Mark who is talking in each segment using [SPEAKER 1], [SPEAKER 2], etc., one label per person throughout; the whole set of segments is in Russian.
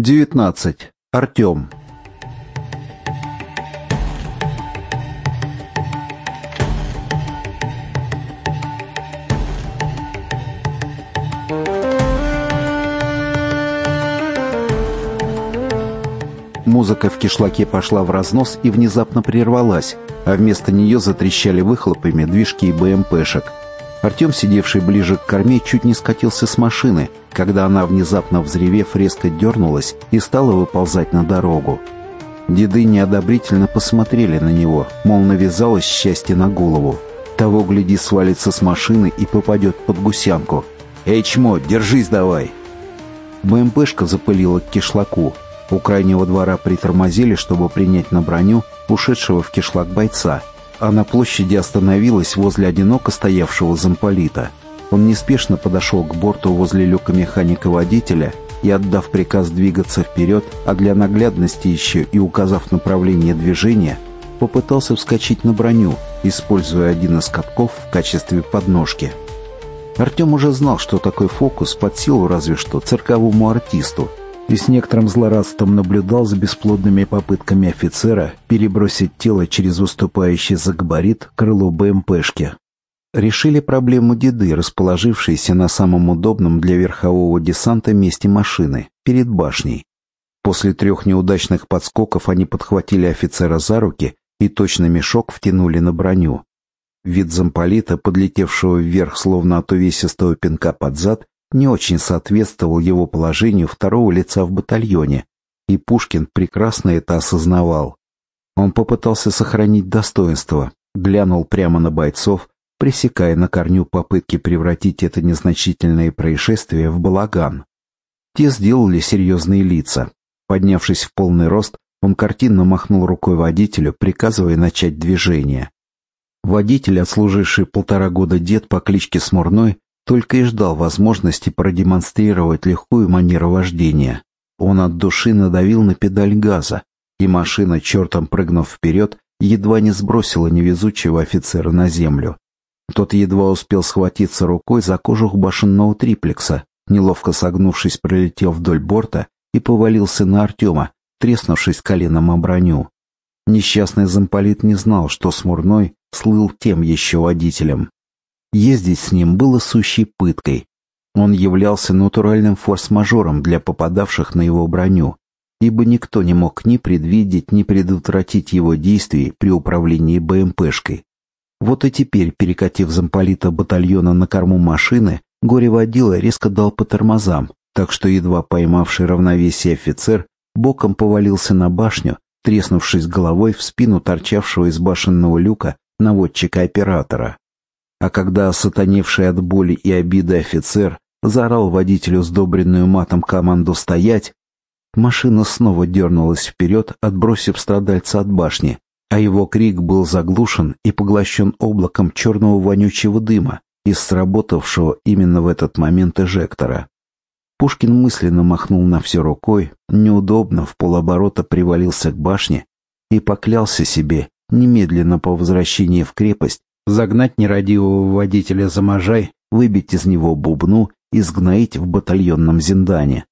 [SPEAKER 1] 19. Артем. Музыка в кишлаке пошла в разнос и внезапно прервалась, а вместо нее затрещали выхлопами движки БМПшек. Артем, сидевший ближе к корме, чуть не скатился с машины, когда она, внезапно взревев, резко дернулась и стала выползать на дорогу. Деды неодобрительно посмотрели на него, мол, навязалось счастье на голову. Того, гляди, свалится с машины и попадет под гусянку. «Эй, чмо, держись давай!» БМПшка запылила к кишлаку. У крайнего двора притормозили, чтобы принять на броню ушедшего в кишлак бойца, а на площади остановилась возле одиноко стоявшего замполита. Он неспешно подошел к борту возле люка механика-водителя и, отдав приказ двигаться вперед, а для наглядности еще и указав направление движения, попытался вскочить на броню, используя один из катков в качестве подножки. Артем уже знал, что такой фокус под силу разве что цирковому артисту, и с некоторым злорадством наблюдал за бесплодными попытками офицера перебросить тело через выступающий за габарит крыло БМПшки. Решили проблему деды, расположившиеся на самом удобном для верхового десанта месте машины, перед башней. После трех неудачных подскоков они подхватили офицера за руки и точно мешок втянули на броню. Вид замполита, подлетевшего вверх словно от увесистого пинка под зад, не очень соответствовал его положению второго лица в батальоне, и Пушкин прекрасно это осознавал. Он попытался сохранить достоинство, глянул прямо на бойцов, пресекая на корню попытки превратить это незначительное происшествие в балаган. Те сделали серьезные лица. Поднявшись в полный рост, он картинно махнул рукой водителю, приказывая начать движение. Водитель, отслуживший полтора года дед по кличке Смурной, только и ждал возможности продемонстрировать легкую манеру вождения. Он от души надавил на педаль газа, и машина, чертом прыгнув вперед, едва не сбросила невезучего офицера на землю. Тот едва успел схватиться рукой за кожух башенного триплекса, неловко согнувшись, пролетел вдоль борта и повалился на Артема, треснувшись коленом о броню. Несчастный замполит не знал, что Смурной слыл тем еще водителем. Ездить с ним было сущей пыткой. Он являлся натуральным форс-мажором для попадавших на его броню, ибо никто не мог ни предвидеть, ни предотвратить его действий при управлении БМПшкой. Вот и теперь, перекатив замполита батальона на корму машины, горе-водила резко дал по тормозам, так что едва поймавший равновесие офицер боком повалился на башню, треснувшись головой в спину торчавшего из башенного люка наводчика-оператора. А когда сатаневший от боли и обиды офицер заорал водителю сдобренную матом команду «Стоять!», машина снова дернулась вперед, отбросив страдальца от башни, а его крик был заглушен и поглощен облаком черного вонючего дыма из сработавшего именно в этот момент эжектора. Пушкин мысленно махнул на все рукой, неудобно в полоборота привалился к башне и поклялся себе немедленно по возвращении в крепость загнать нерадивого водителя за можай, выбить из него бубну и сгноить в батальонном зиндане.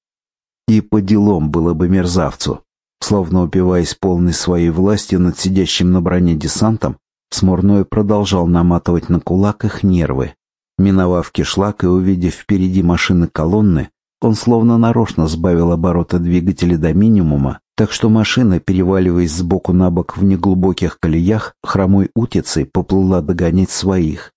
[SPEAKER 1] И по делам было бы мерзавцу. Словно упиваясь полной своей властью над сидящим на броне десантом, Смурной продолжал наматывать на кулак их нервы. Миновав кишлак и увидев впереди машины колонны, он словно нарочно сбавил обороты двигателя до минимума так что машина, переваливаясь сбоку на бок в неглубоких колеях, хромой утицей поплыла догонять своих.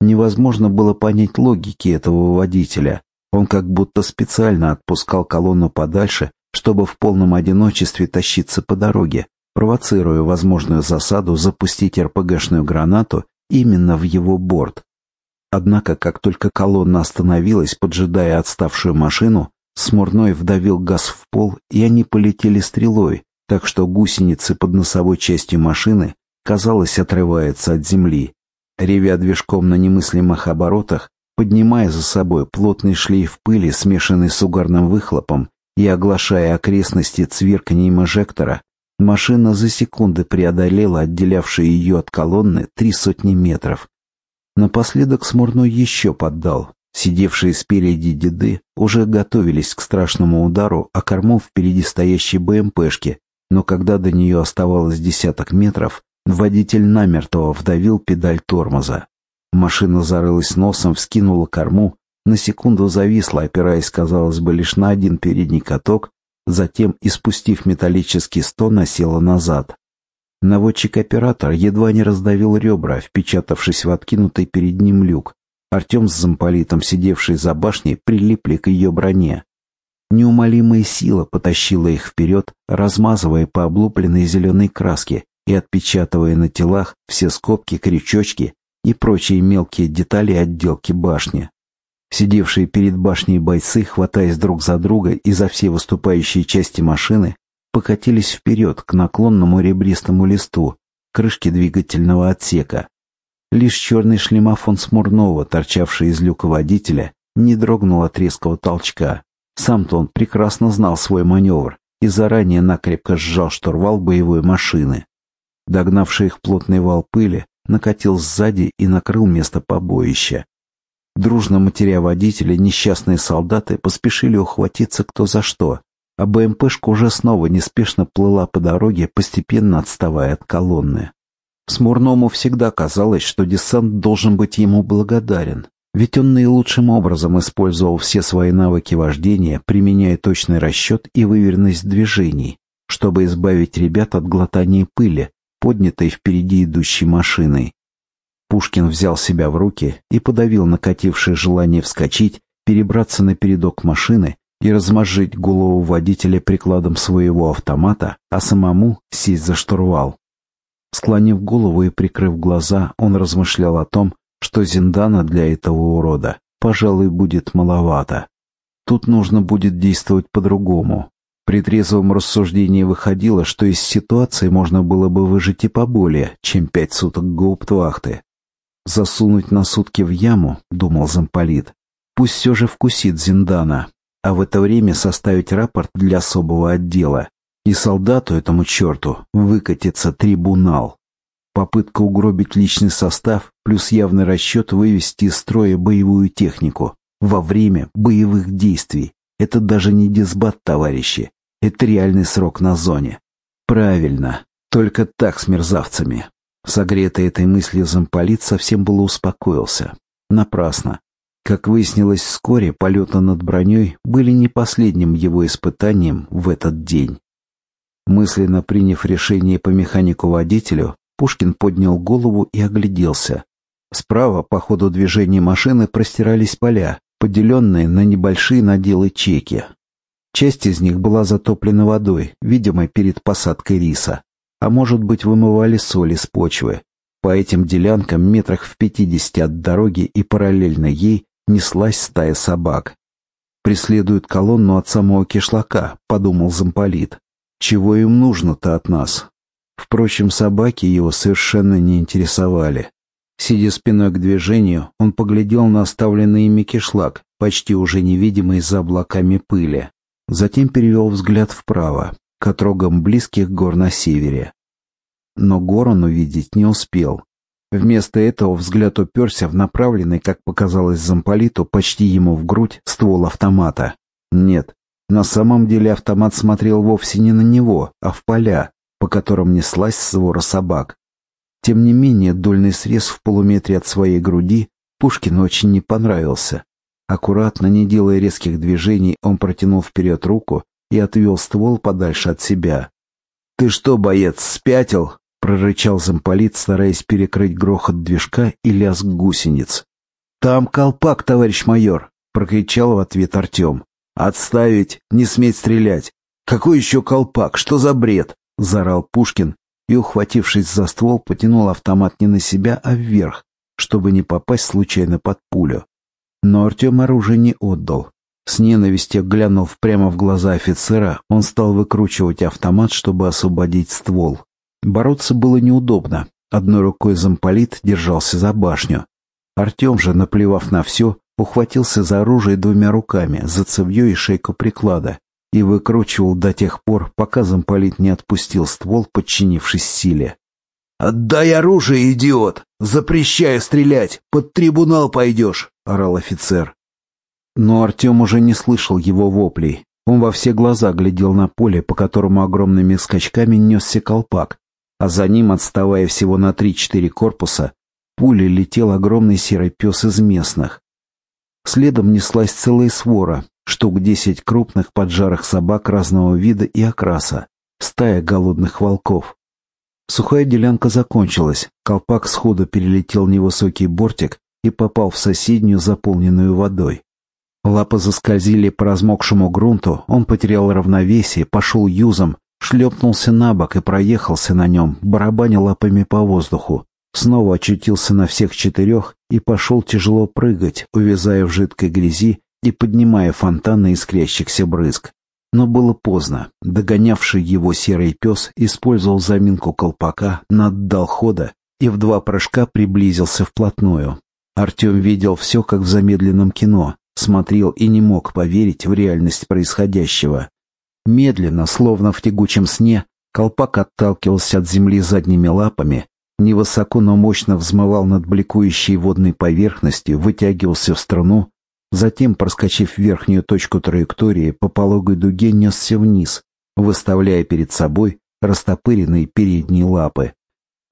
[SPEAKER 1] Невозможно было понять логики этого водителя. Он как будто специально отпускал колонну подальше, чтобы в полном одиночестве тащиться по дороге, провоцируя возможную засаду запустить РПГшную гранату именно в его борт. Однако, как только колонна остановилась, поджидая отставшую машину, Смурной вдавил газ в пол, и они полетели стрелой, так что гусеницы под носовой частью машины, казалось, отрываются от земли. Ревя движком на немыслимых оборотах, поднимая за собой плотный шлейф пыли, смешанный с угарным выхлопом, и оглашая окрестности цвирканием эжектора, машина за секунды преодолела отделявшие ее от колонны три сотни метров. Напоследок Смурной еще поддал, Сидевшие спереди деды уже готовились к страшному удару о корму впереди стоящей БМПшки, но когда до нее оставалось десяток метров, водитель намертво вдавил педаль тормоза. Машина зарылась носом, вскинула корму, на секунду зависла, опираясь, казалось бы, лишь на один передний каток, затем, испустив металлический стон, осела назад. Наводчик-оператор едва не раздавил ребра, впечатавшись в откинутый перед ним люк. Артем с замполитом, сидевший за башней, прилипли к ее броне. Неумолимая сила потащила их вперед, размазывая по облупленной зеленой краске и отпечатывая на телах все скобки, крючочки и прочие мелкие детали отделки башни. Сидевшие перед башней бойцы, хватаясь друг за друга и за все выступающие части машины, покатились вперед к наклонному ребристому листу, крышке двигательного отсека. Лишь черный шлемофон Смурнова, торчавший из люка водителя, не дрогнул от резкого толчка. Сам-то он прекрасно знал свой маневр и заранее накрепко сжал штурвал боевой машины. Догнавший их плотный вал пыли накатил сзади и накрыл место побоища. Дружно матеря водителя, несчастные солдаты поспешили ухватиться кто за что, а БМПшка уже снова неспешно плыла по дороге, постепенно отставая от колонны. Смурному всегда казалось, что десант должен быть ему благодарен, ведь он наилучшим образом использовал все свои навыки вождения, применяя точный расчет и выверенность движений, чтобы избавить ребят от глотания пыли, поднятой впереди идущей машиной. Пушкин взял себя в руки и подавил накатившее желание вскочить, перебраться на передок машины и размозжить голову водителя прикладом своего автомата, а самому сесть за штурвал. Склонив голову и прикрыв глаза, он размышлял о том, что Зиндана для этого урода, пожалуй, будет маловато. Тут нужно будет действовать по-другому. При трезвом рассуждении выходило, что из ситуации можно было бы выжить и поболее, чем пять суток гауптвахты. Засунуть на сутки в яму, думал замполит, пусть все же вкусит Зиндана, а в это время составить рапорт для особого отдела, и солдату этому черту выкатится трибунал. Попытка угробить личный состав плюс явный расчет вывести из строя боевую технику во время боевых действий. Это даже не дисбат, товарищи. Это реальный срок на зоне. Правильно. Только так с мерзавцами. Согретый этой мыслью замполит совсем было успокоился. Напрасно. Как выяснилось вскоре, полеты над броней были не последним его испытанием в этот день. Мысленно приняв решение по механику-водителю, Пушкин поднял голову и огляделся. Справа по ходу движения машины простирались поля, поделенные на небольшие наделы чеки. Часть из них была затоплена водой, видимо, перед посадкой риса а может быть вымывали соли с почвы. По этим делянкам метрах в пятидесяти от дороги и параллельно ей неслась стая собак. «Преследуют колонну от самого кишлака», — подумал замполит. «Чего им нужно-то от нас?» Впрочем, собаки его совершенно не интересовали. Сидя спиной к движению, он поглядел на оставленный ими кишлак, почти уже невидимый за облаками пыли. Затем перевел взгляд вправо к отрогам близких гор на севере. Но гор он увидеть не успел. Вместо этого взгляд уперся в направленный, как показалось замполиту, почти ему в грудь ствол автомата. Нет, на самом деле автомат смотрел вовсе не на него, а в поля, по которым неслась свора собак. Тем не менее, дольный срез в полуметре от своей груди Пушкину очень не понравился. Аккуратно, не делая резких движений, он протянул вперед руку и отвел ствол подальше от себя. «Ты что, боец, спятил?» — прорычал замполит, стараясь перекрыть грохот движка и лязг гусениц. «Там колпак, товарищ майор!» — прокричал в ответ Артем. «Отставить! Не сметь стрелять! Какой еще колпак? Что за бред?» — заорал Пушкин и, ухватившись за ствол, потянул автомат не на себя, а вверх, чтобы не попасть случайно под пулю. Но Артем оружие не отдал. С ненавистью глянув прямо в глаза офицера, он стал выкручивать автомат, чтобы освободить ствол. Бороться было неудобно. Одной рукой замполит держался за башню. Артем же, наплевав на все, ухватился за оружие двумя руками, за цевьё и шейку приклада, и выкручивал до тех пор, пока замполит не отпустил ствол, подчинившись силе. «Отдай оружие, идиот! Запрещаю стрелять! Под трибунал пойдешь!» — орал офицер. Но Артем уже не слышал его воплей. Он во все глаза глядел на поле, по которому огромными скачками несся колпак, а за ним, отставая всего на три-четыре корпуса, пулей летел огромный серый пес из местных. Следом неслась целая свора, штук десять крупных поджарых собак разного вида и окраса, стая голодных волков. Сухая делянка закончилась, колпак сходу перелетел невысокий бортик и попал в соседнюю, заполненную водой. Лапы заскользили по размокшему грунту, он потерял равновесие, пошел юзом, шлепнулся на бок и проехался на нем, барабаня лапами по воздуху. Снова очутился на всех четырех и пошел тяжело прыгать, увязая в жидкой грязи и поднимая фонтаны искрящихся брызг. Но было поздно. Догонявший его серый пес использовал заминку колпака, наддал хода и в два прыжка приблизился вплотную. Артем видел все, как в замедленном кино, смотрел и не мог поверить в реальность происходящего. Медленно, словно в тягучем сне, колпак отталкивался от земли задними лапами, невысоко, но мощно взмывал над бликующей водной поверхностью, вытягивался в струну, затем, проскочив верхнюю точку траектории, по пологой дуге несся вниз, выставляя перед собой растопыренные передние лапы.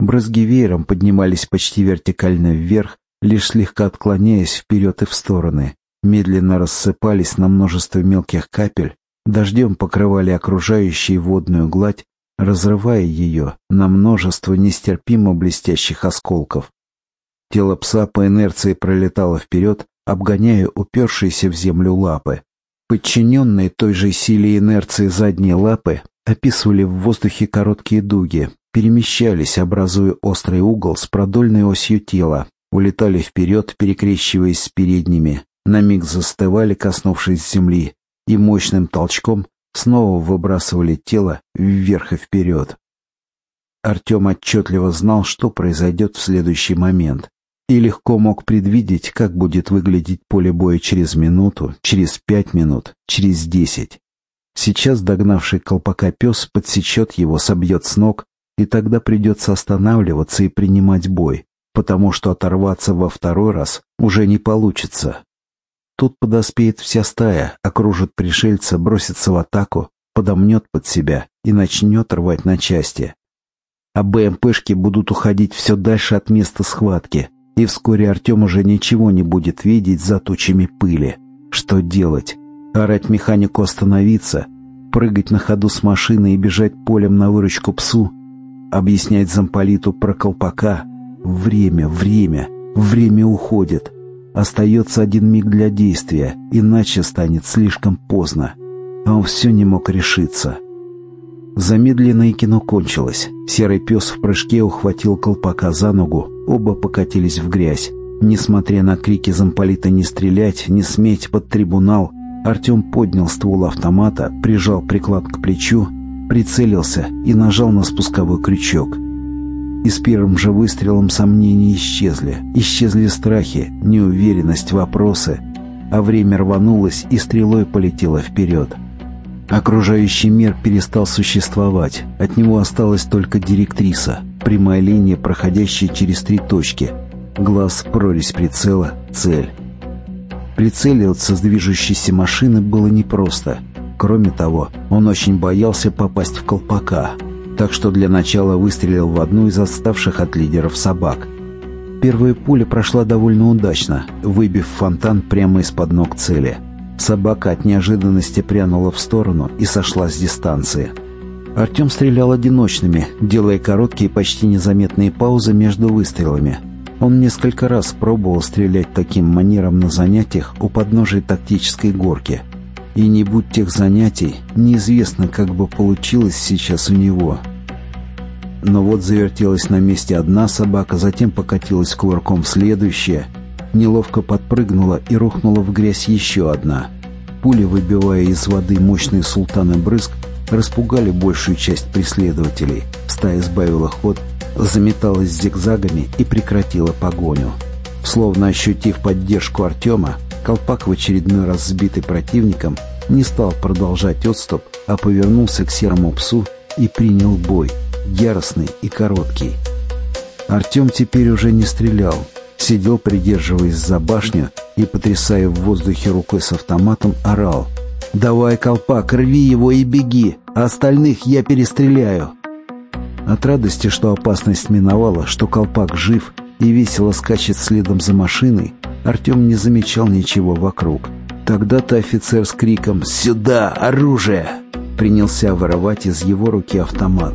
[SPEAKER 1] Брызги веером поднимались почти вертикально вверх, лишь слегка отклоняясь вперед и в стороны медленно рассыпались на множество мелких капель, дождем покрывали окружающую водную гладь, разрывая ее на множество нестерпимо блестящих осколков. Тело пса по инерции пролетало вперед, обгоняя упершиеся в землю лапы. Подчиненные той же силе инерции задние лапы описывали в воздухе короткие дуги, перемещались, образуя острый угол с продольной осью тела, улетали вперед, перекрещиваясь с передними, на миг застывали, коснувшись земли, и мощным толчком снова выбрасывали тело вверх и вперед. Артем отчетливо знал, что произойдет в следующий момент, и легко мог предвидеть, как будет выглядеть поле боя через минуту, через пять минут, через десять. Сейчас догнавший колпака пес подсечет его, собьет с ног, и тогда придется останавливаться и принимать бой, потому что оторваться во второй раз уже не получится. Тут подоспеет вся стая, окружит пришельца, бросится в атаку, подомнет под себя и начнет рвать на части. А БМПшки будут уходить все дальше от места схватки, и вскоре Артем уже ничего не будет видеть за тучами пыли. Что делать? Орать механику остановиться, прыгать на ходу с машины и бежать полем на выручку псу, объяснять замполиту про колпака. Время, время, время уходит. Остается один миг для действия, иначе станет слишком поздно. А он все не мог решиться. Замедленное кино кончилось. Серый пес в прыжке ухватил колпака за ногу, оба покатились в грязь. Несмотря на крики замполита не стрелять, не сметь под трибунал, Артем поднял ствол автомата, прижал приклад к плечу, прицелился и нажал на спусковой крючок — и с первым же выстрелом сомнения исчезли. Исчезли страхи, неуверенность, вопросы. А время рванулось и стрелой полетело вперед. Окружающий мир перестал существовать. От него осталась только директриса. Прямая линия, проходящая через три точки. Глаз, прорезь прицела, цель. Прицеливаться с движущейся машины было непросто. Кроме того, он очень боялся попасть в колпака — так что для начала выстрелил в одну из отставших от лидеров собак. Первая пуля прошла довольно удачно, выбив фонтан прямо из-под ног цели. Собака от неожиданности прянула в сторону и сошла с дистанции. Артем стрелял одиночными, делая короткие, почти незаметные паузы между выстрелами. Он несколько раз пробовал стрелять таким манером на занятиях у подножия тактической горки – и не будь тех занятий, неизвестно, как бы получилось сейчас у него. Но вот завертелась на месте одна собака, затем покатилась кувырком следующая, неловко подпрыгнула и рухнула в грязь еще одна. Пули, выбивая из воды мощные султаны брызг, распугали большую часть преследователей. Стая сбавила ход, заметалась зигзагами и прекратила погоню. Словно ощутив поддержку Артема, Колпак, в очередной раз сбитый противником, не стал продолжать отступ, а повернулся к серому псу и принял бой, яростный и короткий. Артем теперь уже не стрелял. Сидел, придерживаясь за башню и, потрясая в воздухе рукой с автоматом, орал. «Давай, колпак, рви его и беги, а остальных я перестреляю!» От радости, что опасность миновала, что колпак жив и весело скачет следом за машиной, Артем не замечал ничего вокруг. Тогда-то офицер с криком «Сюда! Оружие!» принялся воровать из его руки автомат.